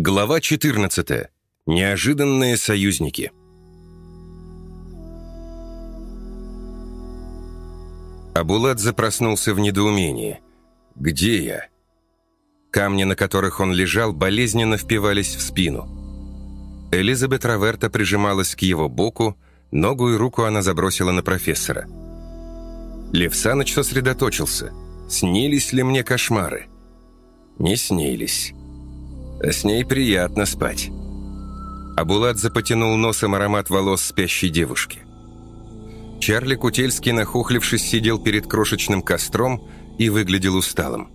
Глава 14. Неожиданные союзники. Абуладзе проснулся в недоумении. «Где я?» Камни, на которых он лежал, болезненно впивались в спину. Элизабет Раверта прижималась к его боку, ногу и руку она забросила на профессора. Лев Саныч сосредоточился. «Снились ли мне кошмары?» «Не снились». С ней приятно спать. Абуладзе потянул носом аромат волос спящей девушки. Чарли Кутельский, нахохлившись, сидел перед крошечным костром и выглядел усталым.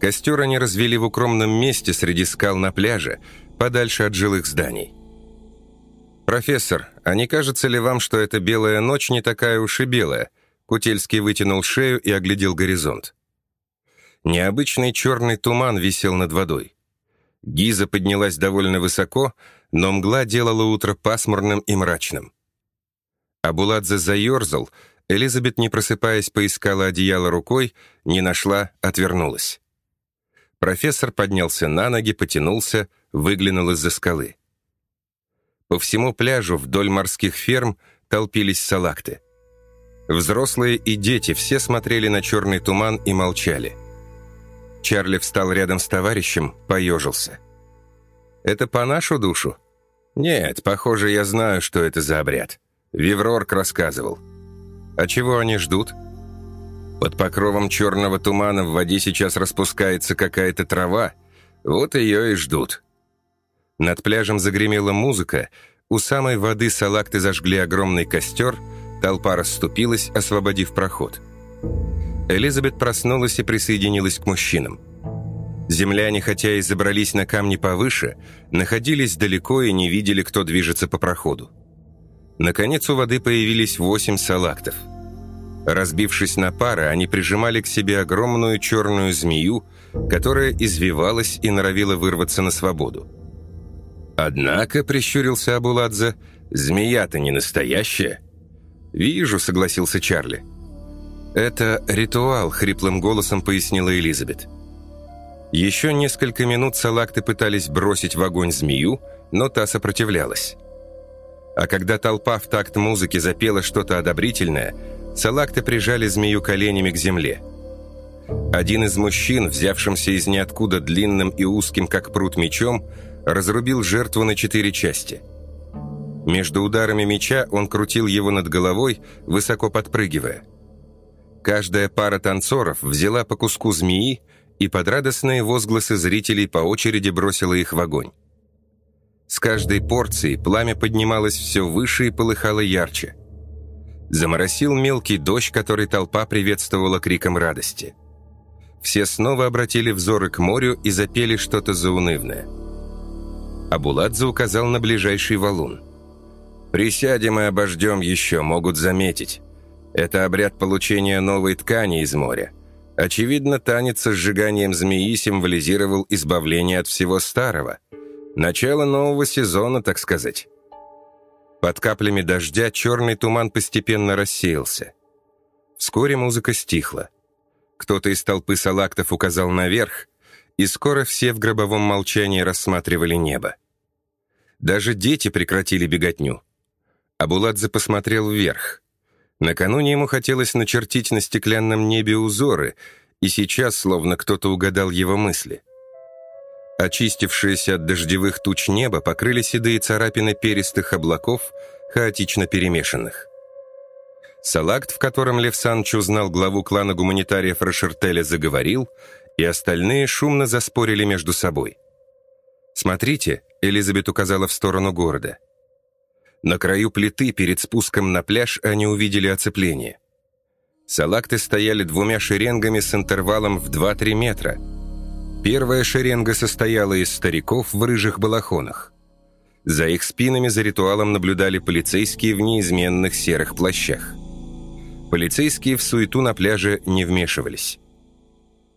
Костер они развели в укромном месте среди скал на пляже, подальше от жилых зданий. «Профессор, а не кажется ли вам, что эта белая ночь не такая уж и белая?» Кутельский вытянул шею и оглядел горизонт. Необычный черный туман висел над водой. Гиза поднялась довольно высоко, но мгла делала утро пасмурным и мрачным. Абуладзе заерзал, Элизабет, не просыпаясь, поискала одеяло рукой, не нашла, отвернулась. Профессор поднялся на ноги, потянулся, выглянул из-за скалы. По всему пляжу вдоль морских ферм толпились салакты. Взрослые и дети все смотрели на черный туман и молчали. Чарли встал рядом с товарищем, поежился. «Это по нашу душу?» «Нет, похоже, я знаю, что это за обряд. Виврорк рассказывал». «А чего они ждут?» «Под покровом черного тумана в воде сейчас распускается какая-то трава. Вот ее и ждут». Над пляжем загремела музыка, у самой воды салакты зажгли огромный костер, толпа расступилась, освободив проход. Элизабет проснулась и присоединилась к мужчинам. Земляне, хотя и забрались на камни повыше, находились далеко и не видели, кто движется по проходу. Наконец у воды появились восемь салактов. Разбившись на пары, они прижимали к себе огромную черную змею, которая извивалась и норовила вырваться на свободу. «Однако», — прищурился Абуладзе, — «змея-то не настоящая». «Вижу», — согласился Чарли. «Это ритуал», — хриплым голосом пояснила Элизабет. Еще несколько минут салакты пытались бросить в огонь змею, но та сопротивлялась. А когда толпа в такт музыки запела что-то одобрительное, салакты прижали змею коленями к земле. Один из мужчин, взявшимся из ниоткуда длинным и узким, как пруд, мечом, разрубил жертву на четыре части. Между ударами меча он крутил его над головой, высоко подпрыгивая. Каждая пара танцоров взяла по куску змеи и под радостные возгласы зрителей по очереди бросила их в огонь. С каждой порцией пламя поднималось все выше и полыхало ярче. Заморосил мелкий дождь, который толпа приветствовала криком радости. Все снова обратили взоры к морю и запели что-то заунывное. Абуладзе указал на ближайший валун. «Присядем и обождем еще, могут заметить». Это обряд получения новой ткани из моря. Очевидно, танец со сжиганием змеи символизировал избавление от всего старого. Начало нового сезона, так сказать. Под каплями дождя черный туман постепенно рассеялся. Вскоре музыка стихла. Кто-то из толпы салактов указал наверх, и скоро все в гробовом молчании рассматривали небо. Даже дети прекратили беготню. Абуладзе посмотрел вверх. Накануне ему хотелось начертить на стеклянном небе узоры, и сейчас словно кто-то угадал его мысли. Очистившееся от дождевых туч небо покрыли седые царапины перистых облаков, хаотично перемешанных. Салакт, в котором Лев Санч узнал главу клана гуманитариев Рошертеля, заговорил, и остальные шумно заспорили между собой. «Смотрите», — Элизабет указала в сторону города — на краю плиты перед спуском на пляж они увидели оцепление. Салакты стояли двумя шеренгами с интервалом в 2-3 метра. Первая шеренга состояла из стариков в рыжих балахонах. За их спинами за ритуалом наблюдали полицейские в неизменных серых плащах. Полицейские в суету на пляже не вмешивались.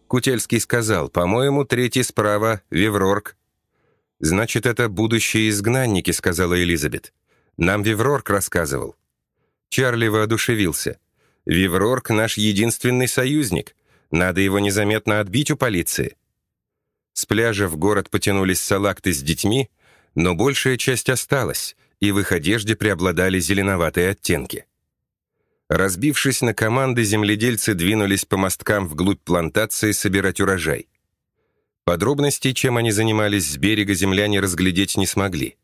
Кутельский сказал, «По-моему, третий справа — Веврорг». «Значит, это будущие изгнанники», — сказала Элизабет. Нам Виврорк рассказывал». Чарли воодушевился. «Виврорк — наш единственный союзник. Надо его незаметно отбить у полиции». С пляжа в город потянулись салакты с детьми, но большая часть осталась, и в их одежде преобладали зеленоватые оттенки. Разбившись на команды, земледельцы двинулись по мосткам вглубь плантации собирать урожай. Подробностей, чем они занимались с берега, земляне разглядеть не смогли.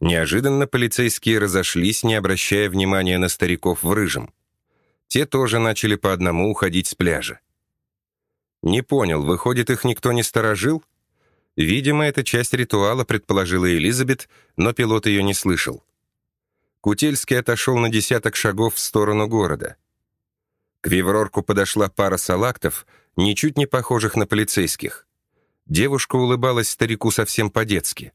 Неожиданно полицейские разошлись, не обращая внимания на стариков в рыжем. Те тоже начали по одному уходить с пляжа. Не понял, выходит, их никто не сторожил? Видимо, это часть ритуала, предположила Элизабет, но пилот ее не слышал. Кутельский отошел на десяток шагов в сторону города. К Виврорку подошла пара салактов, ничуть не похожих на полицейских. Девушка улыбалась старику совсем по-детски.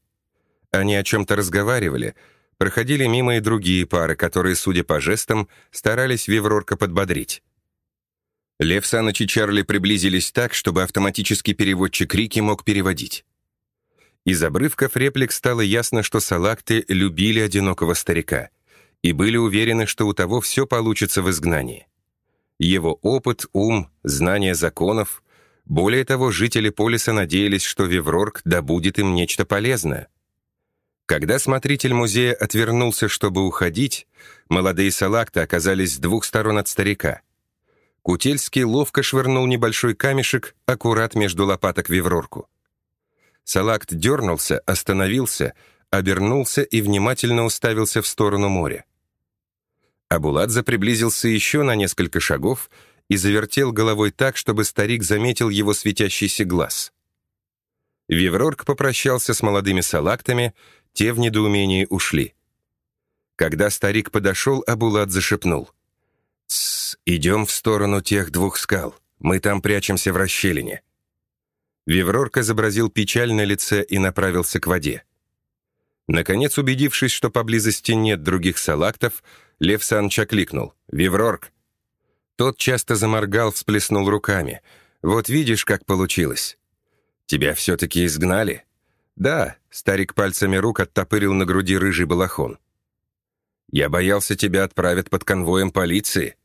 Они о чем-то разговаривали, проходили мимо и другие пары, которые, судя по жестам, старались Виврорка подбодрить. Лев Саныч и Чарли приблизились так, чтобы автоматический переводчик Рики мог переводить. Из обрывков реплик стало ясно, что салакты любили одинокого старика и были уверены, что у того все получится в изгнании. Его опыт, ум, знание законов. Более того, жители полиса надеялись, что Виврорг добудет им нечто полезное. Когда смотритель музея отвернулся, чтобы уходить, молодые салакты оказались с двух сторон от старика. Кутельский ловко швырнул небольшой камешек аккурат между лопаток Виврорку. Салакт дернулся, остановился, обернулся и внимательно уставился в сторону моря. Абуладзе приблизился еще на несколько шагов и завертел головой так, чтобы старик заметил его светящийся глаз. Виврорг попрощался с молодыми салактами, те в недоумении ушли. Когда старик подошел, Абулат зашепнул. «Тссс, идем в сторону тех двух скал. Мы там прячемся в расщелине». Виврорк изобразил печаль на лице и направился к воде. Наконец, убедившись, что поблизости нет других салактов, Лев Саныч окликнул. «Виврорк!» Тот часто заморгал, всплеснул руками. «Вот видишь, как получилось. Тебя все-таки изгнали?» «Да», — старик пальцами рук оттопырил на груди рыжий балахон. «Я боялся, тебя отправят под конвоем полиции».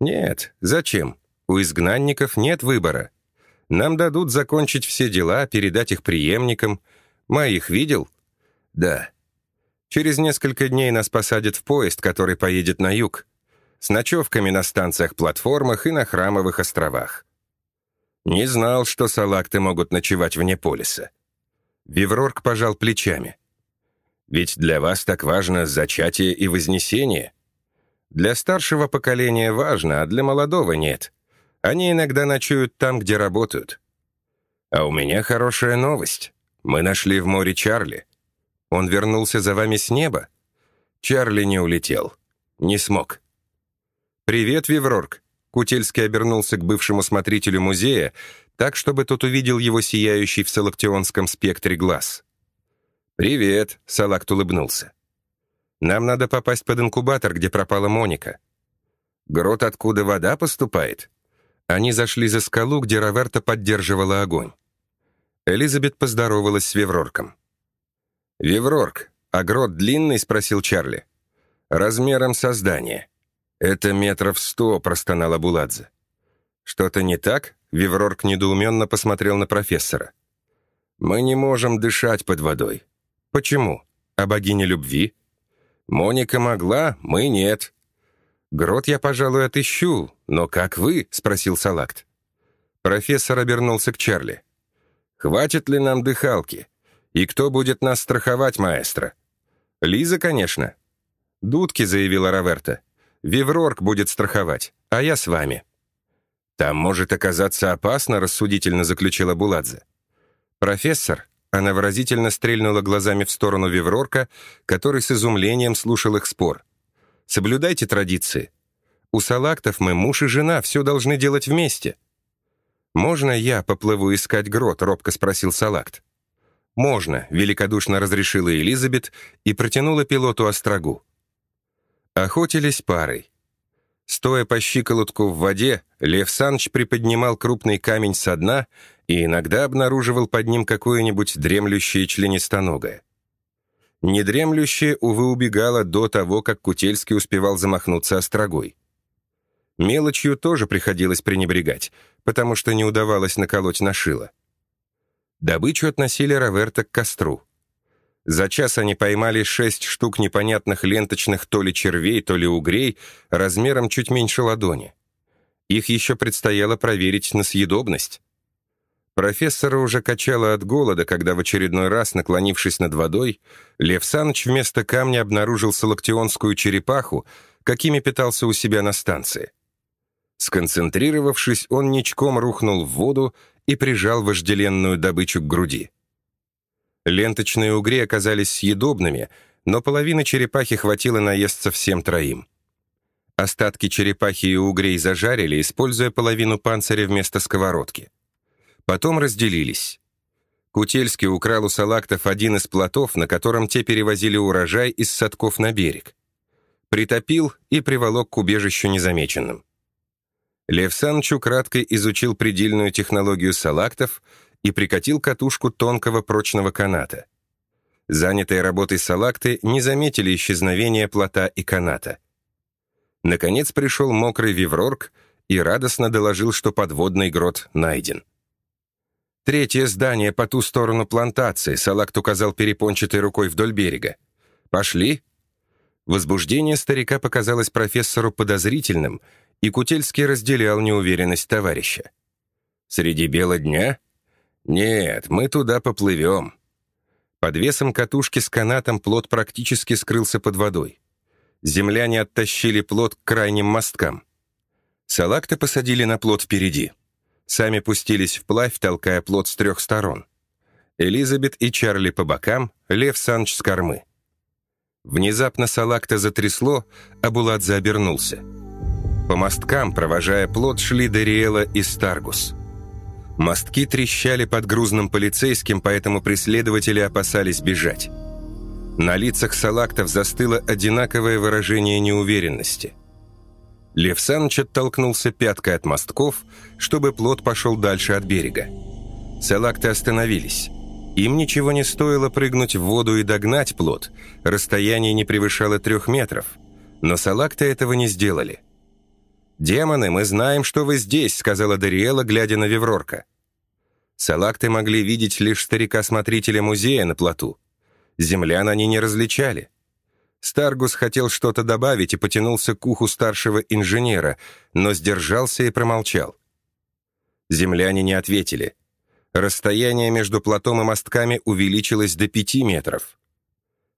«Нет, зачем? У изгнанников нет выбора. Нам дадут закончить все дела, передать их преемникам. Моих видел?» «Да». «Через несколько дней нас посадят в поезд, который поедет на юг, с ночевками на станциях-платформах и на Храмовых островах». «Не знал, что салакты могут ночевать вне полиса». Виврорг пожал плечами. «Ведь для вас так важно зачатие и вознесение. Для старшего поколения важно, а для молодого нет. Они иногда ночуют там, где работают. А у меня хорошая новость. Мы нашли в море Чарли. Он вернулся за вами с неба? Чарли не улетел. Не смог. «Привет, Виврорг!» Кутельский обернулся к бывшему смотрителю музея, так, чтобы тот увидел его сияющий в салактионском спектре глаз. «Привет», — Салакт улыбнулся. «Нам надо попасть под инкубатор, где пропала Моника». «Грот, откуда вода поступает?» Они зашли за скалу, где Роверта поддерживала огонь. Элизабет поздоровалась с Веврорком. «Веврорк, а грот длинный?» — спросил Чарли. «Размером со здание». «Это метров сто», — простонала Буладзе. «Что-то не так?» Виврорк недоуменно посмотрел на профессора. «Мы не можем дышать под водой». «Почему? А богиня любви?» «Моника могла, мы нет». «Грот я, пожалуй, отыщу, но как вы?» — спросил Салакт. Профессор обернулся к Чарли. «Хватит ли нам дыхалки? И кто будет нас страховать, маэстро?» «Лиза, конечно». «Дудки», — заявила Роверта. «Виврорк будет страховать, а я с вами». «Там может оказаться опасно», — рассудительно заключила Буладзе. «Профессор», — она выразительно стрельнула глазами в сторону Виврорка, который с изумлением слушал их спор. «Соблюдайте традиции. У салактов мы муж и жена, все должны делать вместе». «Можно я поплыву искать грот?» — робко спросил Салакт. «Можно», — великодушно разрешила Элизабет и протянула пилоту острогу. Охотились парой. Стоя по щиколотку в воде, Лев Санч приподнимал крупный камень со дна и иногда обнаруживал под ним какое-нибудь дремлющее членистоногое. Недремлющее, увы, убегало до того, как Кутельский успевал замахнуться острогой. Мелочью тоже приходилось пренебрегать, потому что не удавалось наколоть на шило. Добычу относили Роверта к костру. За час они поймали шесть штук непонятных ленточных то ли червей, то ли угрей, размером чуть меньше ладони. Их еще предстояло проверить на съедобность. Профессора уже качало от голода, когда в очередной раз, наклонившись над водой, Лев Саныч вместо камня обнаружил салактионскую черепаху, какими питался у себя на станции. Сконцентрировавшись, он ничком рухнул в воду и прижал вожделенную добычу к груди. Ленточные угри оказались съедобными, но половины черепахи хватило наесться всем троим. Остатки черепахи и угрей зажарили, используя половину панциря вместо сковородки. Потом разделились. Кутельский украл у салактов один из плотов, на котором те перевозили урожай из садков на берег. Притопил и приволок к убежищу незамеченным. Лев Санчу кратко изучил предельную технологию салактов и прикатил катушку тонкого прочного каната. Занятые работой салакты не заметили исчезновения плота и каната. Наконец пришел мокрый виврорг и радостно доложил, что подводный грот найден. «Третье здание по ту сторону плантации», — Салакт указал перепончатой рукой вдоль берега. «Пошли?» Возбуждение старика показалось профессору подозрительным, и Кутельский разделял неуверенность товарища. «Среди бела дня? Нет, мы туда поплывем». Под весом катушки с канатом плот практически скрылся под водой. Земляне оттащили плот к крайним мосткам. Салакта посадили на плот впереди. Сами пустились вплавь, толкая плот с трех сторон. Элизабет и Чарли по бокам, Лев Санч с кормы. Внезапно Салакта затрясло, а Буладзе обернулся. По мосткам, провожая плот, шли Дериэла и Старгус. Мостки трещали под грузным полицейским, поэтому преследователи опасались бежать. На лицах Салактов застыло одинаковое выражение неуверенности. Лев Саныч оттолкнулся пяткой от мостков, чтобы плот пошел дальше от берега. Салакты остановились. Им ничего не стоило прыгнуть в воду и догнать плот. Расстояние не превышало трех метров. Но салакты этого не сделали. «Демоны, мы знаем, что вы здесь», — сказала Дариэла, глядя на Веврорка. Салакты могли видеть лишь старика-смотрителя музея на плоту. Землян они не различали. Старгус хотел что-то добавить и потянулся к уху старшего инженера, но сдержался и промолчал. Земляне не ответили — Расстояние между платом и мостками увеличилось до пяти метров.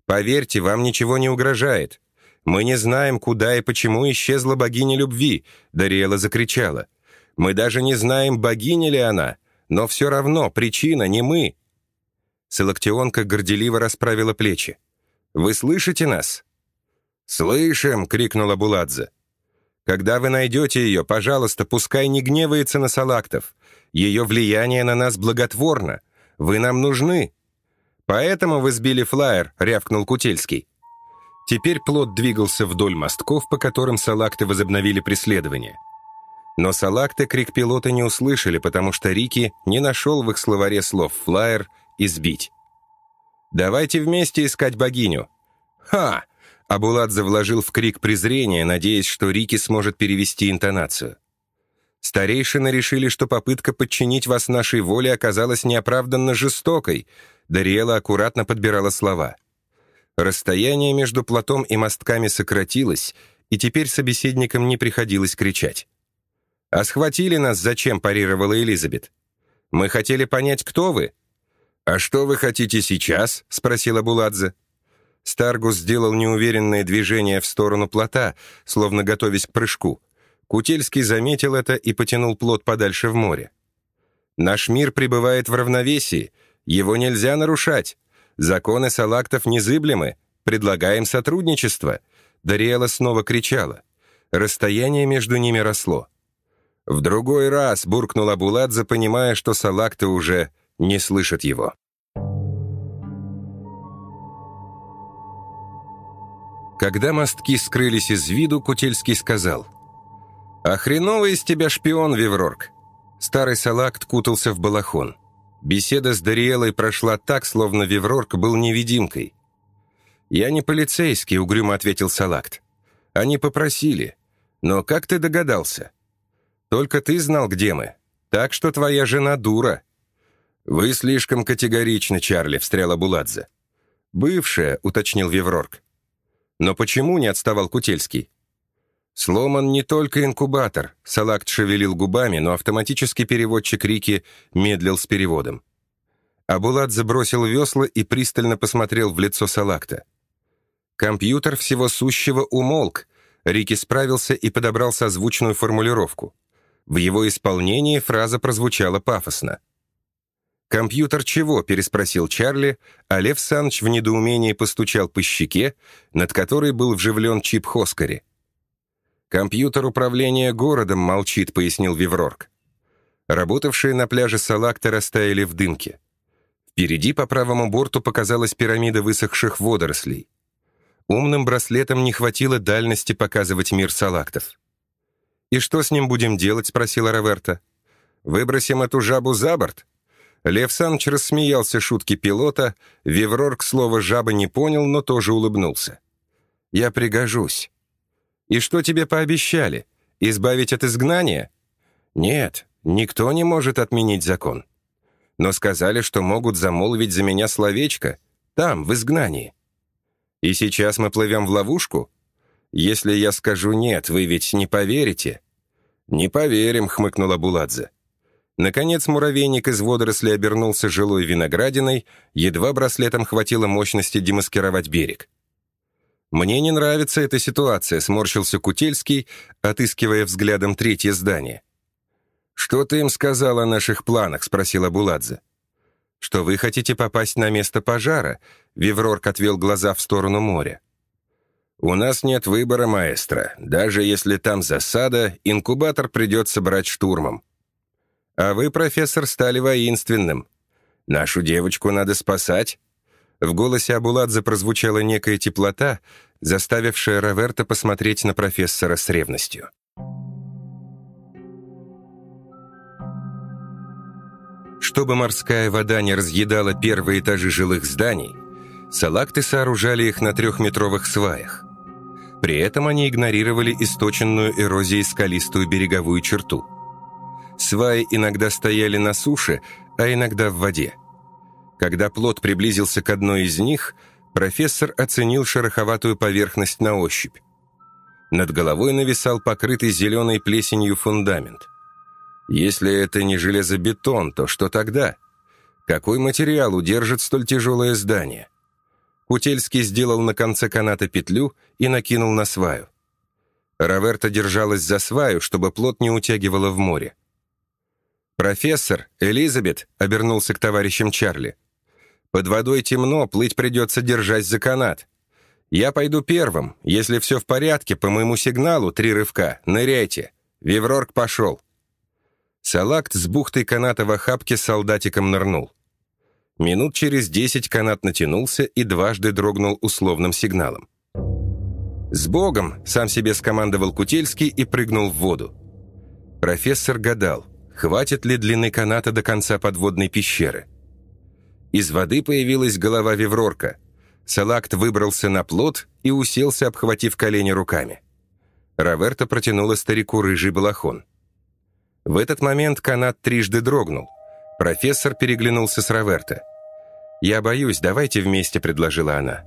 «Поверьте, вам ничего не угрожает. Мы не знаем, куда и почему исчезла богиня любви», — Дариэла закричала. «Мы даже не знаем, богиня ли она, но все равно причина не мы». Селактионка горделиво расправила плечи. «Вы слышите нас?» «Слышим!» — крикнула Буладзе. «Когда вы найдете ее, пожалуйста, пускай не гневается на салактов. Ее влияние на нас благотворно. Вы нам нужны». «Поэтому вы сбили флайер», — рявкнул Кутельский. Теперь плот двигался вдоль мостков, по которым салакты возобновили преследование. Но салакты крик пилота не услышали, потому что Рики не нашел в их словаре слов «флайер» и «сбить». «Давайте вместе искать богиню». «Ха!» Абуладзе вложил в крик презрения, надеясь, что Рики сможет перевести интонацию. Старейшины решили, что попытка подчинить вас нашей воле оказалась неоправданно жестокой. Дариэла аккуратно подбирала слова. Расстояние между плотом и мостками сократилось, и теперь собеседникам не приходилось кричать. «А схватили нас зачем?» – парировала Элизабет. «Мы хотели понять, кто вы». «А что вы хотите сейчас?» – спросила Буладзе. Старгус сделал неуверенное движение в сторону плота, словно готовясь к прыжку. Кутельский заметил это и потянул плод подальше в море. «Наш мир пребывает в равновесии, его нельзя нарушать. Законы салактов незыблемы, предлагаем сотрудничество». Дариэла снова кричала. Расстояние между ними росло. «В другой раз!» — буркнул Абуладзе, понимая, что салакты уже не слышат его. Когда мостки скрылись из виду, Кутельский сказал — «А из тебя шпион, Виврорг!» Старый салакт кутался в балахон. Беседа с Дариэлой прошла так, словно Виврорг был невидимкой. «Я не полицейский», — угрюмо ответил Салакт. «Они попросили. Но как ты догадался?» «Только ты знал, где мы. Так что твоя жена дура». «Вы слишком категоричны, Чарли», — встряла Буладзе. «Бывшая», — уточнил Веврорг. «Но почему не отставал Кутельский?» «Сломан не только инкубатор», — Салакт шевелил губами, но автоматический переводчик Рики медлил с переводом. Абулат забросил весла и пристально посмотрел в лицо Салакта. Компьютер всего сущего умолк. Рики справился и подобрал созвучную формулировку. В его исполнении фраза прозвучала пафосно. «Компьютер чего?» — переспросил Чарли, а Лев Саныч в недоумении постучал по щеке, над которой был вживлен чип Хоскари. «Компьютер управления городом молчит», — пояснил Виврорг. Работавшие на пляже салакты растаяли в дымке. Впереди по правому борту показалась пирамида высохших водорослей. Умным браслетом не хватило дальности показывать мир салактов. «И что с ним будем делать?» — спросила Раверта. «Выбросим эту жабу за борт?» Лев Саныч рассмеялся шутки пилота, Виврор к слову «жаба» не понял, но тоже улыбнулся. «Я пригожусь». «И что тебе пообещали? Избавить от изгнания?» «Нет, никто не может отменить закон. Но сказали, что могут замолвить за меня словечко, там, в изгнании. И сейчас мы плывем в ловушку? Если я скажу «нет», вы ведь не поверите?» «Не поверим», — хмыкнула Буладзе. Наконец муравейник из водорослей обернулся жилой виноградиной, едва браслетом хватило мощности демаскировать берег. «Мне не нравится эта ситуация», — сморщился Кутельский, отыскивая взглядом третье здание. «Что ты им сказал о наших планах?» — спросила Буладзе. «Что вы хотите попасть на место пожара?» — Виврорк отвел глаза в сторону моря. «У нас нет выбора, маэстро. Даже если там засада, инкубатор придется брать штурмом. А вы, профессор, стали воинственным. Нашу девочку надо спасать». В голосе Абуладзе прозвучала некая теплота, заставившая Раверта посмотреть на профессора с ревностью. Чтобы морская вода не разъедала первые этажи жилых зданий, салакты сооружали их на трехметровых сваях. При этом они игнорировали источенную эрозией скалистую береговую черту. Сваи иногда стояли на суше, а иногда в воде. Когда плот приблизился к одной из них, профессор оценил шероховатую поверхность на ощупь. Над головой нависал покрытый зеленой плесенью фундамент. Если это не железобетон, то что тогда? Какой материал удержит столь тяжелое здание? Кутельский сделал на конце каната петлю и накинул на сваю. Раверта держалась за сваю, чтобы плот не утягивало в море. «Профессор, Элизабет», — обернулся к товарищам Чарли. «Под водой темно, плыть придется держать за канат. Я пойду первым. Если все в порядке, по моему сигналу, три рывка, ныряйте. Виврорг пошел». Салакт с бухтой каната в охапке солдатиком нырнул. Минут через десять канат натянулся и дважды дрогнул условным сигналом. «С Богом!» — сам себе скомандовал Кутельский и прыгнул в воду. Профессор гадал, хватит ли длины каната до конца подводной пещеры. Из воды появилась голова Веврорка. Салакт выбрался на плот и уселся, обхватив колени руками. Раверта протянула старику рыжий балахон. В этот момент канат трижды дрогнул. Профессор переглянулся с Раверта. «Я боюсь, давайте вместе», — предложила она.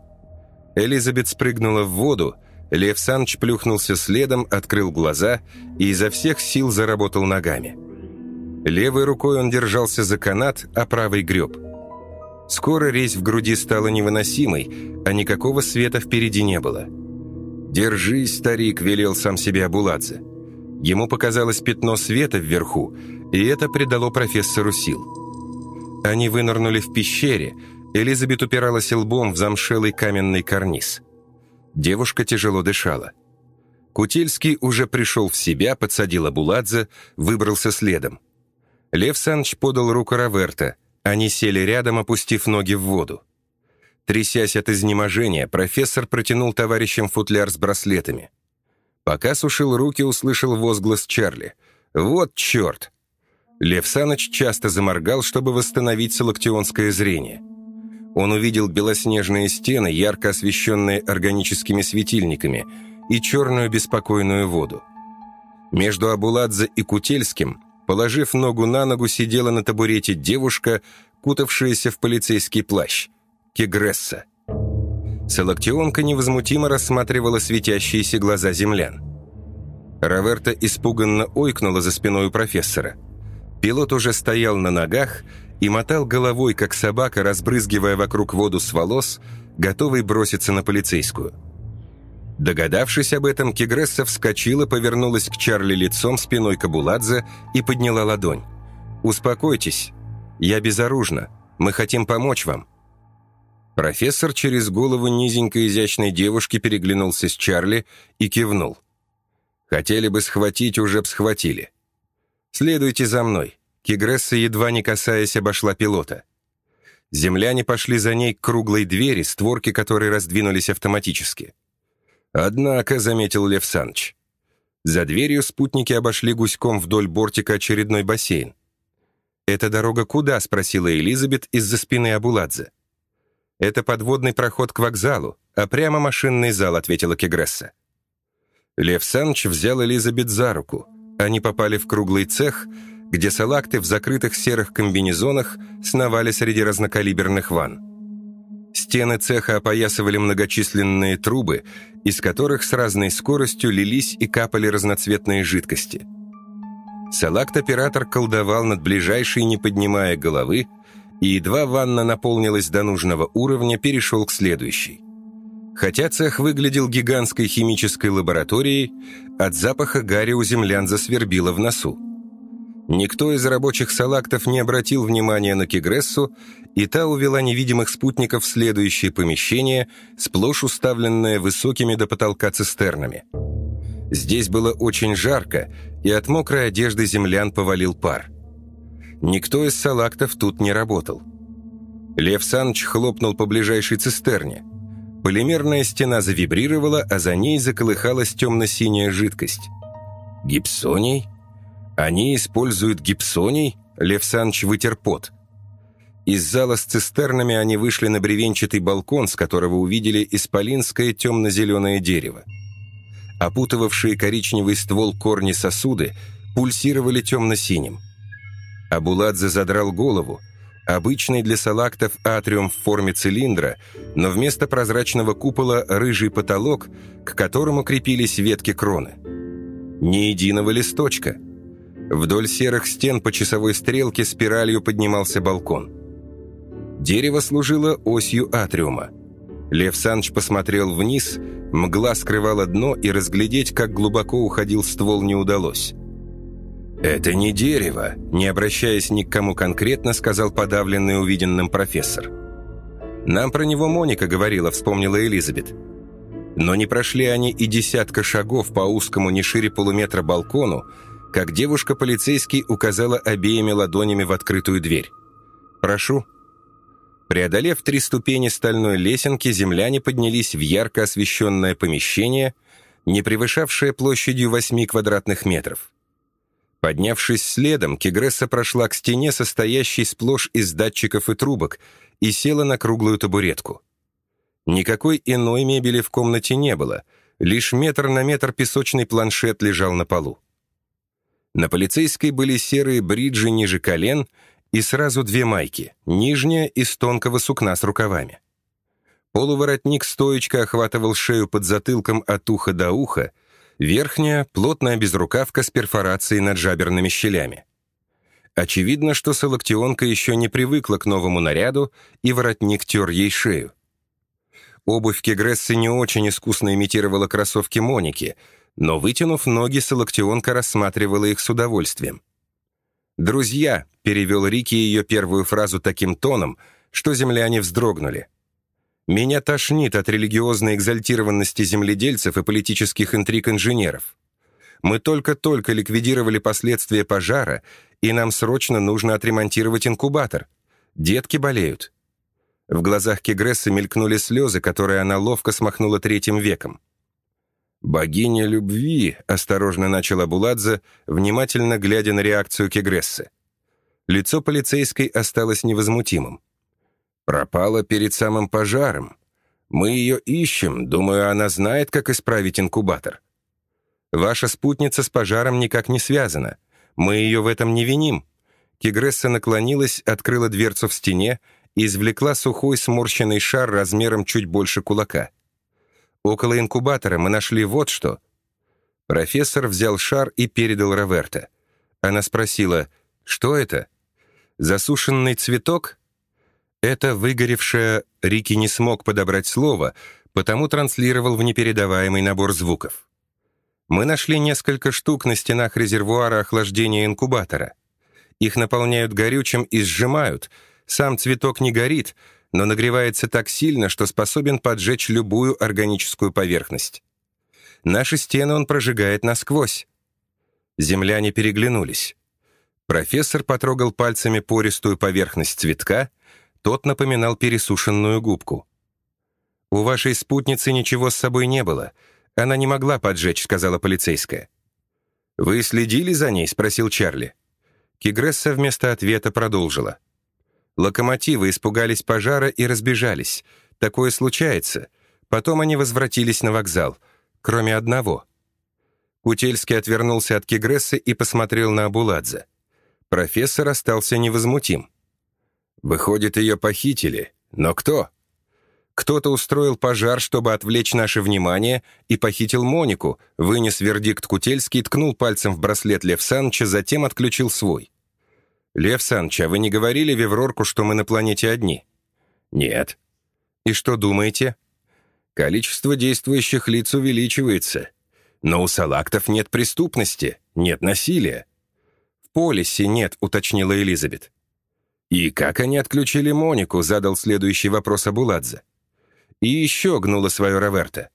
Элизабет спрыгнула в воду, Лев Санч плюхнулся следом, открыл глаза и изо всех сил заработал ногами. Левой рукой он держался за канат, а правой греб. Скоро резь в груди стала невыносимой, а никакого света впереди не было. «Держись, старик», — велел сам себе Абуладзе. Ему показалось пятно света вверху, и это придало профессору сил. Они вынырнули в пещере, Элизабет упиралась лбом в замшелый каменный карниз. Девушка тяжело дышала. Кутельский уже пришел в себя, подсадил Абуладзе, выбрался следом. Лев Санч подал руку Раверта. Они сели рядом, опустив ноги в воду. Трясясь от изнеможения, профессор протянул товарищам футляр с браслетами. Пока сушил руки, услышал возглас Чарли. «Вот черт!» Лев Саныч часто заморгал, чтобы восстановить салактионское зрение. Он увидел белоснежные стены, ярко освещенные органическими светильниками, и черную беспокойную воду. Между Абуладзе и Кутельским, положив ногу на ногу, сидела на табурете девушка, кутавшаяся в полицейский плащ. Кегресса. Салактионка невозмутимо рассматривала светящиеся глаза землян. Раверта испуганно ойкнула за спиной у профессора. Пилот уже стоял на ногах и мотал головой, как собака, разбрызгивая вокруг воду с волос, готовый броситься на полицейскую. Догадавшись об этом, Кигресса вскочила, повернулась к Чарли лицом спиной Кабуладзе и подняла ладонь. «Успокойтесь. Я безоружна. Мы хотим помочь вам». Профессор через голову низенькой изящной девушки переглянулся с Чарли и кивнул. «Хотели бы схватить, уже б схватили. Следуйте за мной». Кигресса, едва не касаясь, обошла пилота. Земляне пошли за ней к круглой двери, створки которой раздвинулись автоматически. Однако, заметил Лев Саныч, за дверью спутники обошли гуськом вдоль бортика очередной бассейн. «Это дорога куда?» — спросила Элизабет из-за спины Абуладзе. «Это подводный проход к вокзалу, а прямо машинный зал», — ответила Кегресса. Лев Саныч взял Элизабет за руку. Они попали в круглый цех, где салакты в закрытых серых комбинезонах сновали среди разнокалиберных ванн. Стены цеха опоясывали многочисленные трубы, из которых с разной скоростью лились и капали разноцветные жидкости. Салакт-оператор колдовал над ближайшей, не поднимая головы, и едва ванна наполнилась до нужного уровня, перешел к следующей. Хотя цех выглядел гигантской химической лабораторией, от запаха гари у землян засвербило в носу. Никто из рабочих салактов не обратил внимания на Кигрессу, и та увела невидимых спутников в следующее помещение, сплошь уставленное высокими до потолка цистернами. Здесь было очень жарко, и от мокрой одежды землян повалил пар. Никто из салактов тут не работал. Лев Саныч хлопнул по ближайшей цистерне. Полимерная стена завибрировала, а за ней заколыхалась темно-синяя жидкость. «Гипсоний?» Они используют гипсоний? Лев Саныч вытер пот. Из зала с цистернами они вышли на бревенчатый балкон, с которого увидели исполинское темно-зеленое дерево. Опутывавшие коричневый ствол корни сосуды пульсировали темно-синим. Абуладзе задрал голову, обычный для салактов атриум в форме цилиндра, но вместо прозрачного купола рыжий потолок, к которому крепились ветки кроны. Ни единого листочка — Вдоль серых стен по часовой стрелке спиралью поднимался балкон. Дерево служило осью атриума. Лев Санч посмотрел вниз, мгла скрывала дно, и разглядеть, как глубоко уходил ствол, не удалось. «Это не дерево», — не обращаясь ни к кому конкретно, сказал подавленный увиденным профессор. «Нам про него Моника говорила», — вспомнила Элизабет. Но не прошли они и десятка шагов по узкому не шире полуметра балкону, как девушка-полицейский указала обеими ладонями в открытую дверь. «Прошу». Преодолев три ступени стальной лесенки, земляне поднялись в ярко освещенное помещение, не превышавшее площадью 8 квадратных метров. Поднявшись следом, Кигресса прошла к стене, состоящей сплошь из датчиков и трубок, и села на круглую табуретку. Никакой иной мебели в комнате не было, лишь метр на метр песочный планшет лежал на полу. На полицейской были серые бриджи ниже колен и сразу две майки, нижняя из тонкого сукна с рукавами. Полуворотник стоечка охватывал шею под затылком от уха до уха, верхняя — плотная безрукавка с перфорацией над жаберными щелями. Очевидно, что салактионка еще не привыкла к новому наряду, и воротник тер ей шею. Обувь Кегрессы не очень искусно имитировала кроссовки Моники — но, вытянув ноги, Салактионка рассматривала их с удовольствием. «Друзья», — перевел Рики ее первую фразу таким тоном, что земляне вздрогнули. «Меня тошнит от религиозной экзальтированности земледельцев и политических интриг инженеров. Мы только-только ликвидировали последствия пожара, и нам срочно нужно отремонтировать инкубатор. Детки болеют». В глазах Кегрессы мелькнули слезы, которые она ловко смахнула третьим веком. «Богиня любви», — осторожно начал Абуладзе, внимательно глядя на реакцию Кегрессы. Лицо полицейской осталось невозмутимым. «Пропала перед самым пожаром. Мы ее ищем, думаю, она знает, как исправить инкубатор. Ваша спутница с пожаром никак не связана. Мы ее в этом не виним». Кигресса наклонилась, открыла дверцу в стене и извлекла сухой сморщенный шар размером чуть больше кулака. Около инкубатора мы нашли вот что. Профессор взял шар и передал Роверта. Она спросила, что это? Засушенный цветок? Это выгоревшее... Рики не смог подобрать слово, потому транслировал в непередаваемый набор звуков. Мы нашли несколько штук на стенах резервуара охлаждения инкубатора. Их наполняют горючим и сжимают. Сам цветок не горит, но нагревается так сильно, что способен поджечь любую органическую поверхность. Наши стены он прожигает насквозь. Земляне переглянулись. Профессор потрогал пальцами пористую поверхность цветка, тот напоминал пересушенную губку. «У вашей спутницы ничего с собой не было. Она не могла поджечь», — сказала полицейская. «Вы следили за ней?» — спросил Чарли. Кигресса вместо ответа продолжила. Локомотивы испугались пожара и разбежались. Такое случается. Потом они возвратились на вокзал. Кроме одного. Кутельский отвернулся от Кигрессы и посмотрел на Абуладзе. Профессор остался невозмутим. «Выходит, ее похитили. Но кто?» Кто-то устроил пожар, чтобы отвлечь наше внимание, и похитил Монику, вынес вердикт Кутельский, ткнул пальцем в браслет Лев Санча, затем отключил свой. «Лев Санч, а вы не говорили Веврорку, что мы на планете одни?» «Нет». «И что думаете?» «Количество действующих лиц увеличивается. Но у салактов нет преступности, нет насилия». «В полисе нет», — уточнила Элизабет. «И как они отключили Монику?» — задал следующий вопрос Абуладзе. И еще гнула свое Роверта.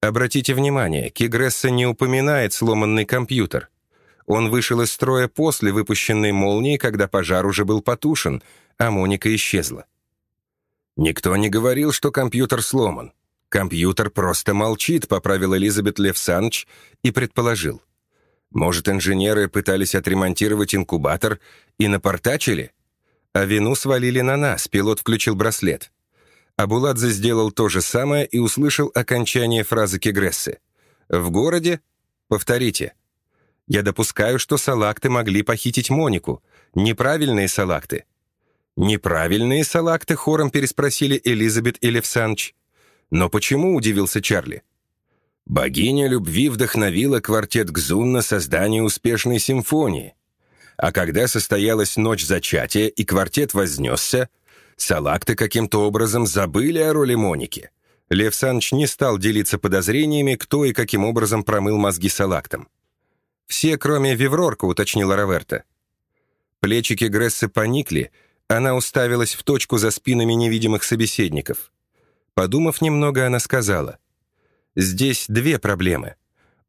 Обратите внимание, Кигресса не упоминает сломанный компьютер. Он вышел из строя после выпущенной молнии, когда пожар уже был потушен, а Моника исчезла. Никто не говорил, что компьютер сломан. Компьютер просто молчит, поправил Элизабет Левсанч и предположил. Может, инженеры пытались отремонтировать инкубатор и напортачили? А вину свалили на нас, пилот включил браслет. Абуладзе сделал то же самое и услышал окончание фразы Кегрессы. «В городе? Повторите. Я допускаю, что салакты могли похитить Монику. Неправильные салакты». «Неправильные салакты?» — хором переспросили Элизабет и Левсанч. «Но почему?» — удивился Чарли. Богиня любви вдохновила квартет Гзун на создание успешной симфонии. А когда состоялась ночь зачатия и квартет вознесся, Салакты каким-то образом забыли о роли Моники. Лев Санч не стал делиться подозрениями, кто и каким образом промыл мозги Салактам. «Все, кроме Виврорка», — уточнила Роверта. Плечики Грессы поникли, она уставилась в точку за спинами невидимых собеседников. Подумав немного, она сказала, «Здесь две проблемы.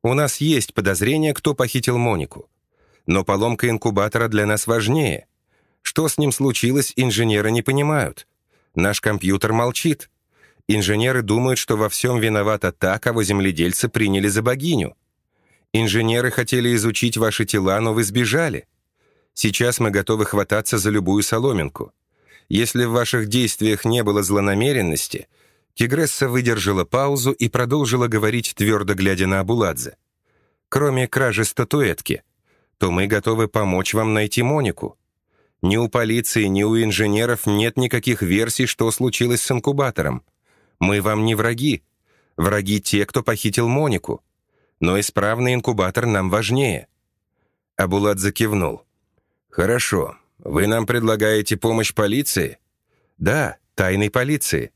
У нас есть подозрение, кто похитил Монику. Но поломка инкубатора для нас важнее. Что с ним случилось, инженеры не понимают. Наш компьютер молчит. Инженеры думают, что во всем виновата та, кого земледельцы приняли за богиню. Инженеры хотели изучить ваши тела, но вы сбежали. Сейчас мы готовы хвататься за любую соломинку. Если в ваших действиях не было злонамеренности, Кигресса выдержала паузу и продолжила говорить, твердо глядя на Абуладзе. Кроме кражи статуэтки, то мы готовы помочь вам найти Монику. Ни у полиции, ни у инженеров нет никаких версий, что случилось с инкубатором. Мы вам не враги. Враги те, кто похитил Монику. Но исправный инкубатор нам важнее». Абулат закивнул. «Хорошо. Вы нам предлагаете помощь полиции?» «Да, тайной полиции.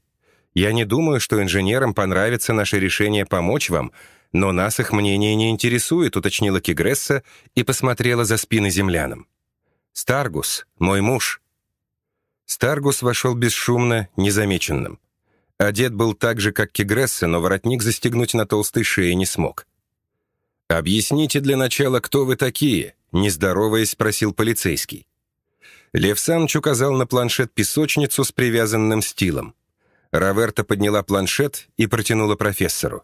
Я не думаю, что инженерам понравится наше решение помочь вам, но нас их мнение не интересует», уточнила Кигресса и посмотрела за спины землянам. «Старгус, мой муж». Старгус вошел бесшумно, незамеченным. Одет был так же, как Кегресса, но воротник застегнуть на толстой шее не смог. «Объясните для начала, кто вы такие?» — не здороваясь спросил полицейский. Лев Саныч указал на планшет-песочницу с привязанным стилом. Раверта подняла планшет и протянула профессору.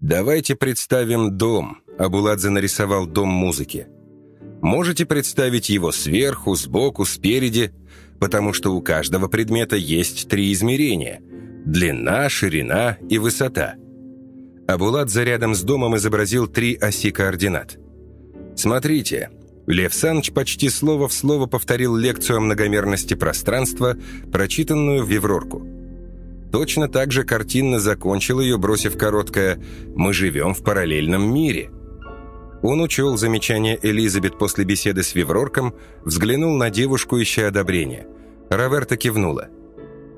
«Давайте представим дом», — Абуладзе нарисовал дом музыки. Можете представить его сверху, сбоку, спереди, потому что у каждого предмета есть три измерения – длина, ширина и высота. Абуладзе рядом с домом изобразил три оси координат. Смотрите, Лев Саныч почти слово в слово повторил лекцию о многомерности пространства, прочитанную в Еврорку. Точно так же картинно закончил ее, бросив короткое «Мы живем в параллельном мире». Он учел замечание Элизабет после беседы с Виврорком, взглянул на девушку, ища одобрения. Раверта кивнула.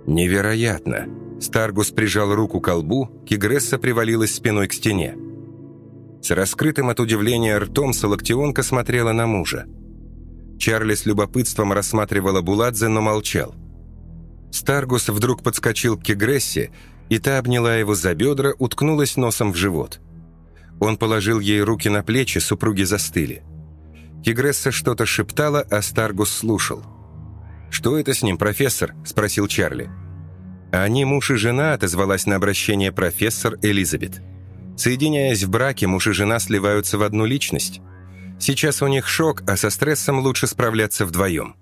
«Невероятно!» Старгус прижал руку к лбу, Кигресса привалилась спиной к стене. С раскрытым от удивления ртом Салактионка смотрела на мужа. Чарли с любопытством рассматривала Буладзе, но молчал. Старгус вдруг подскочил к Кигрессе, и та обняла его за бедра, уткнулась носом в живот. Он положил ей руки на плечи, супруги застыли. Кигресса что-то шептала, а Старгус слушал. «Что это с ним, профессор?» – спросил Чарли. «Они муж и жена», – отозвалась на обращение профессор Элизабет. Соединяясь в браке, муж и жена сливаются в одну личность. Сейчас у них шок, а со стрессом лучше справляться вдвоем.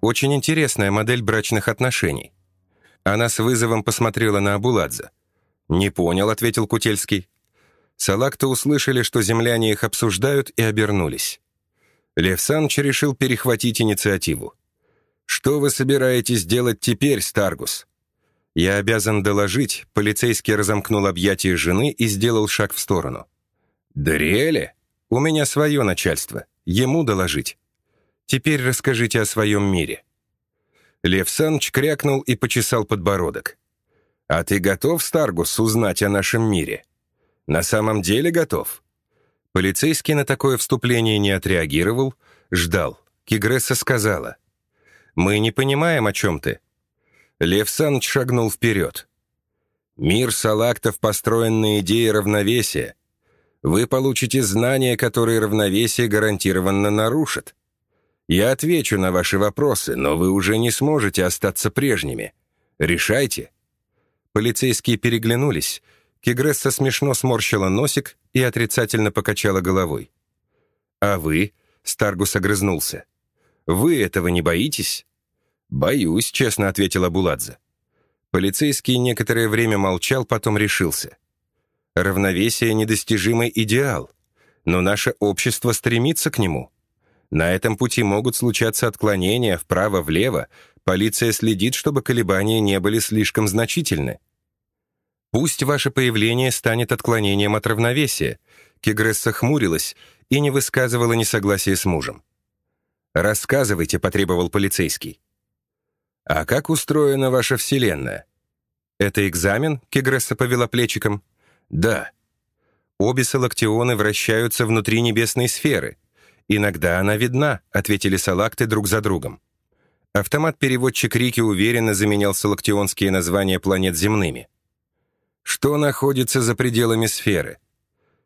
Очень интересная модель брачных отношений. Она с вызовом посмотрела на Абуладзе. «Не понял», — ответил Кутельский. Салакты услышали, что земляне их обсуждают, и обернулись. Лев Саныч решил перехватить инициативу. «Что вы собираетесь делать теперь, Старгус?» «Я обязан доложить», — полицейский разомкнул объятия жены и сделал шаг в сторону. «Дриэле? У меня свое начальство. Ему доложить». Теперь расскажите о своем мире». Лев Саныч крякнул и почесал подбородок. «А ты готов, Старгус, узнать о нашем мире? На самом деле готов?» Полицейский на такое вступление не отреагировал, ждал. Кигресса сказала. «Мы не понимаем, о чем ты». Лев Саныч шагнул вперед. «Мир салактов построен на идее равновесия. Вы получите знания, которые равновесие гарантированно нарушат. Я отвечу на ваши вопросы, но вы уже не сможете остаться прежними. Решайте». Полицейские переглянулись. Кигресса смешно сморщила носик и отрицательно покачала головой. «А вы?» — Старгус огрызнулся. «Вы этого не боитесь?» «Боюсь», — честно ответила Буладзе. Полицейский некоторое время молчал, потом решился. «Равновесие — недостижимый идеал, но наше общество стремится к нему. На этом пути могут случаться отклонения вправо-влево, полиция следит, чтобы колебания не были слишком значительны. Пусть ваше появление станет отклонением от равновесия. Кигресса хмурилась и не высказывала несогласия с мужем. «Рассказывайте», — потребовал полицейский. «А как устроена ваша Вселенная?» «Это экзамен?» — Кигресса повела плечиком. «Да». Обе салактионы вращаются внутри небесной сферы — «Иногда она видна», — ответили салакты друг за другом. Автомат-переводчик Рики уверенно заменял салактионские названия планет земными. Что находится за пределами сферы?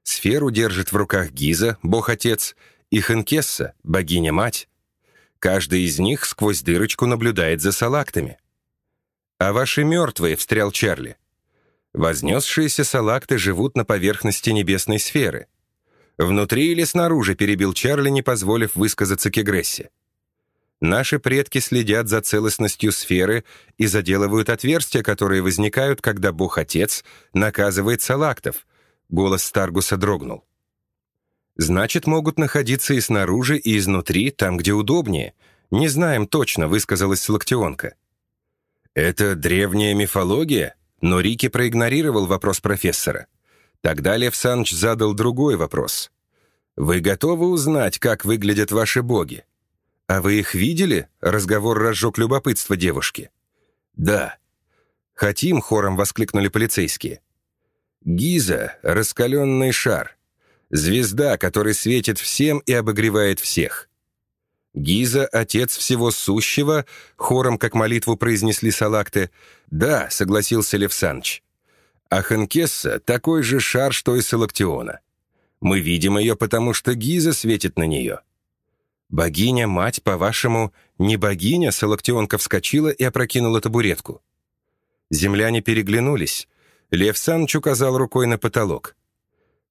Сферу держит в руках Гиза, бог-отец, и Хенкесса, богиня-мать. Каждый из них сквозь дырочку наблюдает за салактами. «А ваши мертвые», — встрял Чарли. Вознесшиеся салакты живут на поверхности небесной сферы — «Внутри или снаружи?» — перебил Чарли, не позволив высказаться Кегрессе. «Наши предки следят за целостностью сферы и заделывают отверстия, которые возникают, когда Бог-Отец наказывает салактов». Голос Старгуса дрогнул. «Значит, могут находиться и снаружи, и изнутри, там, где удобнее. Не знаем точно», — высказалась Лактионка. «Это древняя мифология?» Но Рики проигнорировал вопрос профессора. Тогда Лев Саныч задал другой вопрос. «Вы готовы узнать, как выглядят ваши боги?» «А вы их видели?» — разговор разжег любопытство девушки. «Да». «Хотим», — хором воскликнули полицейские. «Гиза — раскаленный шар. Звезда, который светит всем и обогревает всех». «Гиза — отец всего сущего», — хором как молитву произнесли салакты. «Да», — согласился Лев Саныч. А Ханкесса — такой же шар, что и Салактиона. Мы видим ее, потому что Гиза светит на нее. «Богиня-мать, по-вашему, не богиня?» Салактионка вскочила и опрокинула табуретку. Земляне переглянулись. Лев Саныч указал рукой на потолок.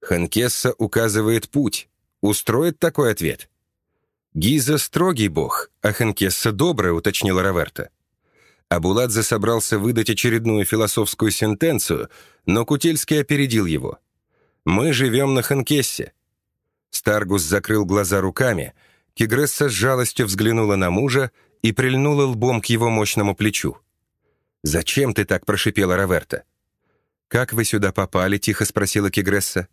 Ханкесса указывает путь. Устроит такой ответ? «Гиза — строгий бог, а Ханкесса — добрая», — уточнила Раверта. Абуладзе собрался выдать очередную философскую сентенцию, но Кутельский опередил его. «Мы живем на Ханкессе». Старгус закрыл глаза руками. Кигресса с жалостью взглянула на мужа и прильнула лбом к его мощному плечу. «Зачем ты так?» — прошипела Раверта. «Как вы сюда попали?» — тихо спросила Кигресса.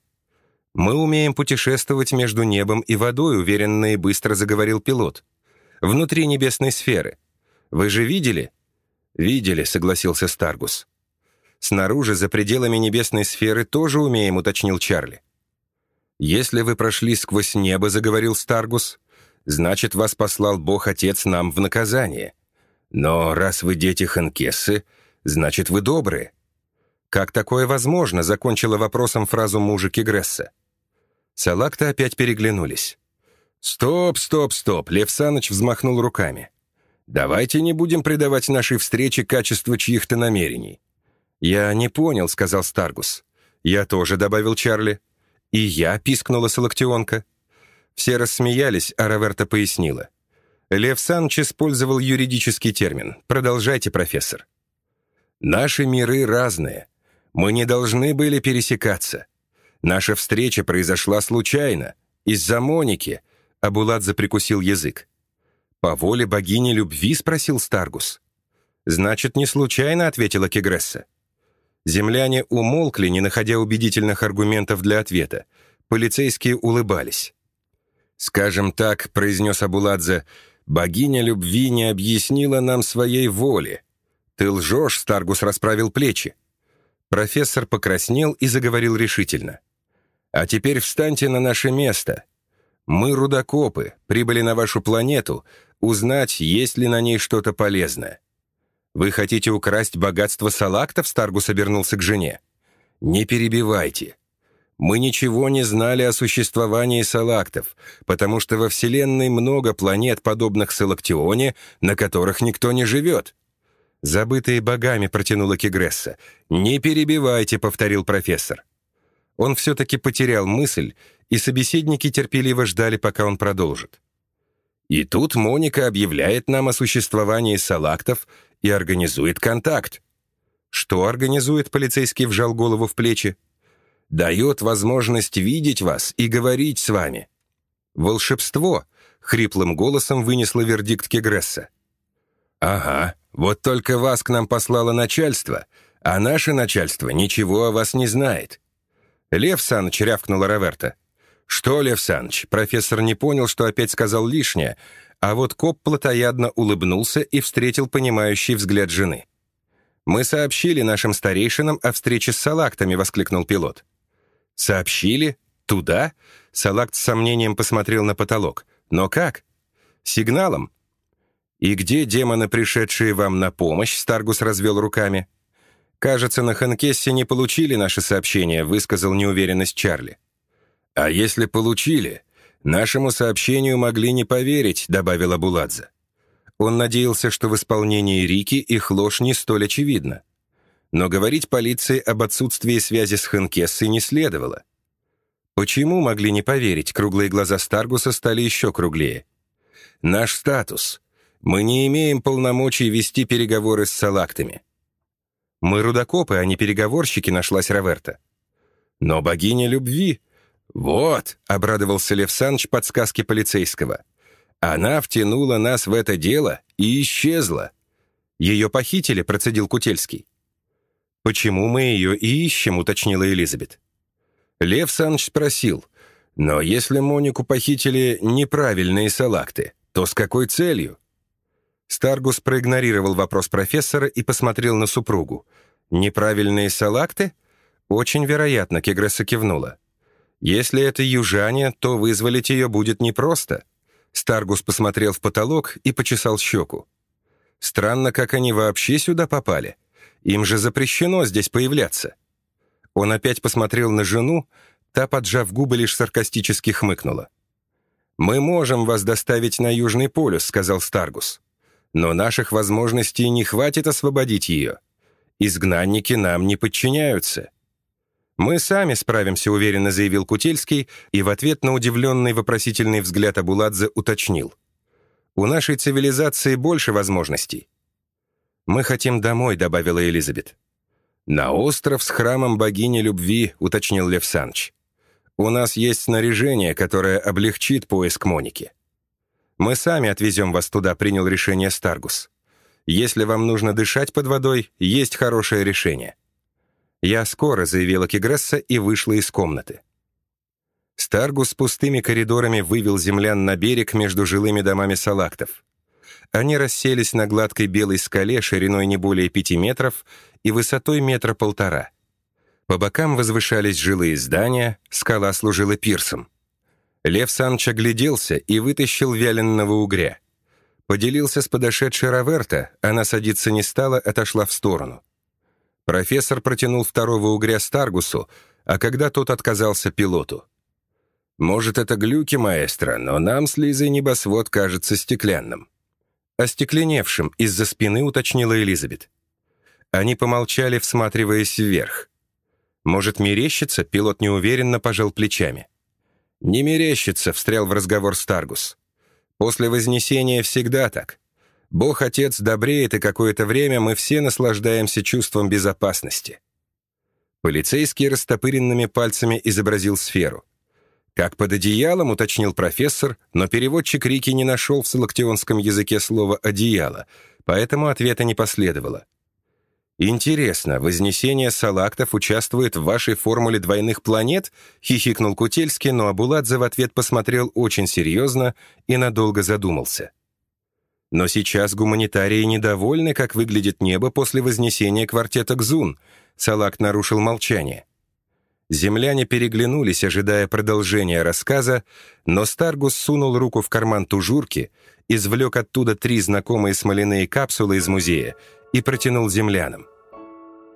«Мы умеем путешествовать между небом и водой», — уверенно и быстро заговорил пилот. «Внутри небесной сферы. Вы же видели?» «Видели», — согласился Старгус. «Снаружи, за пределами небесной сферы, тоже умеем», — уточнил Чарли. «Если вы прошли сквозь небо», — заговорил Старгус, «значит, вас послал Бог-Отец нам в наказание. Но раз вы дети Ханкессы, значит, вы добрые». «Как такое возможно?» — закончила вопросом фразу мужа Кигресса. Салакта опять переглянулись. «Стоп, стоп, стоп!» — Лев Саныч взмахнул руками. «Давайте не будем придавать нашей встрече качество чьих-то намерений». «Я не понял», — сказал Старгус. «Я тоже», — добавил Чарли. «И я», — пискнула Салактионка. Все рассмеялись, а Раверта пояснила. Лев Саныч использовал юридический термин. «Продолжайте, профессор». «Наши миры разные. Мы не должны были пересекаться. Наша встреча произошла случайно, из-за Моники, а Буладзе прикусил язык. «По воле богини любви?» — спросил Старгус. «Значит, не случайно», — ответила Кегресса. Земляне умолкли, не находя убедительных аргументов для ответа. Полицейские улыбались. «Скажем так», — произнес Абуладзе, — «богиня любви не объяснила нам своей воли». «Ты лжешь», — Старгус расправил плечи. Профессор покраснел и заговорил решительно. А теперь встаньте на наше место. Мы, рудокопы, прибыли на вашу планету узнать, есть ли на ней что-то полезное. Вы хотите украсть богатство салактов?» Старгус обернулся к жене. «Не перебивайте. Мы ничего не знали о существовании салактов, потому что во Вселенной много планет, подобных Салактионе, на которых никто не живет». «Забытые богами», — протянула Кигресса. «Не перебивайте», — повторил профессор. Он все-таки потерял мысль, и собеседники терпеливо ждали, пока он продолжит. И тут Моника объявляет нам о существовании салактов и организует контакт. Что организует, полицейский вжал голову в плечи? Дает возможность видеть вас и говорить с вами. Волшебство, хриплым голосом вынесла вердикт Кегресса. Ага, вот только вас к нам послало начальство, а наше начальство ничего о вас не знает. «Лев Саныч», — рявкнула Раверта. «Что, Лев Саныч?» Профессор не понял, что опять сказал лишнее, а вот коп плотоядно улыбнулся и встретил понимающий взгляд жены. «Мы сообщили нашим старейшинам о встрече с салактами», — воскликнул пилот. «Сообщили? Туда?» Салакт с сомнением посмотрел на потолок. «Но как? Сигналом?» «И где демоны, пришедшие вам на помощь?» Старгус развел руками. «Кажется, на Ханкессе не получили наше сообщение», — высказал неуверенность Чарли. «А если получили, нашему сообщению могли не поверить», — добавила Буладзе. Он надеялся, что в исполнении Рики их ложь не столь очевидна. Но говорить полиции об отсутствии связи с Ханкессой не следовало. Почему могли не поверить? Круглые глаза Старгуса стали еще круглее. «Наш статус. Мы не имеем полномочий вести переговоры с салактами. «Мы рудокопы, а не переговорщики», — нашлась Раверта. «Но богиня любви...» «Вот», — обрадовался Лев Саныч подсказки полицейского. «Она втянула нас в это дело и исчезла». «Ее похитили», — процедил Кутельский. «Почему мы ее и ищем?» — уточнила Элизабет. Лев Саныч спросил, «Но если Монику похитили неправильные салакты, то с какой целью?» Старгус проигнорировал вопрос профессора и посмотрел на супругу. «Неправильные салакты?» «Очень вероятно», — Кегресса кивнула. «Если это южане, то вызволить ее будет непросто». Старгус посмотрел в потолок и почесал щеку. «Странно, как они вообще сюда попали. Им же запрещено здесь появляться». Он опять посмотрел на жену, та, поджав губы, лишь саркастически хмыкнула. «Мы можем вас доставить на Южный полюс», — сказал Старгус. Но наших возможностей не хватит освободить ее. Изгнанники нам не подчиняются. «Мы сами справимся», — уверенно заявил Кутельский, и в ответ на удивленный вопросительный взгляд Абуладзе уточнил. «У нашей цивилизации больше возможностей». «Мы хотим домой», — добавила Элизабет. «На остров с храмом богини любви», — уточнил Лев Санч. «У нас есть снаряжение, которое облегчит поиск Моники». «Мы сами отвезем вас туда», — принял решение Старгус. «Если вам нужно дышать под водой, есть хорошее решение». «Я скоро», — заявила Кегресса и вышла из комнаты. Старгус с пустыми коридорами вывел землян на берег между жилыми домами салактов. Они расселись на гладкой белой скале шириной не более пяти метров и высотой метра полтора. По бокам возвышались жилые здания, скала служила пирсом. Лев Санч огляделся и вытащил вяленого угря. Поделился с подошедшей Раверта, она садиться не стала, отошла в сторону. Профессор протянул второго угря Старгусу, а когда тот отказался пилоту. «Может, это глюки, маэстро, но нам с Лизой небосвод кажется стеклянным». Остекленевшим из-за спины уточнила Элизабет. Они помолчали, всматриваясь вверх. «Может, мерещится?» — пилот неуверенно пожал плечами. «Не мерещится», — встрял в разговор Старгус. «После Вознесения всегда так. Бог-Отец добреет, и какое-то время мы все наслаждаемся чувством безопасности». Полицейский растопыренными пальцами изобразил сферу. «Как под одеялом», — уточнил профессор, но переводчик Рики не нашел в салактионском языке слова «одеяло», поэтому ответа не последовало. «Интересно, Вознесение Салактов участвует в вашей формуле двойных планет?» — хихикнул Кутельский, но Абуладзе в ответ посмотрел очень серьезно и надолго задумался. Но сейчас гуманитарии недовольны, как выглядит небо после вознесения квартета Кзун. Салакт нарушил молчание. Земляне переглянулись, ожидая продолжения рассказа, но Старгус сунул руку в карман тужурки, извлек оттуда три знакомые смоляные капсулы из музея и протянул землянам.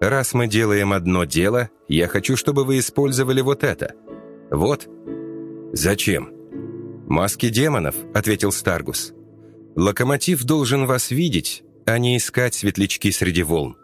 «Раз мы делаем одно дело, я хочу, чтобы вы использовали вот это. Вот». «Зачем?» «Маски демонов», — ответил Старгус. «Локомотив должен вас видеть, а не искать светлячки среди волн.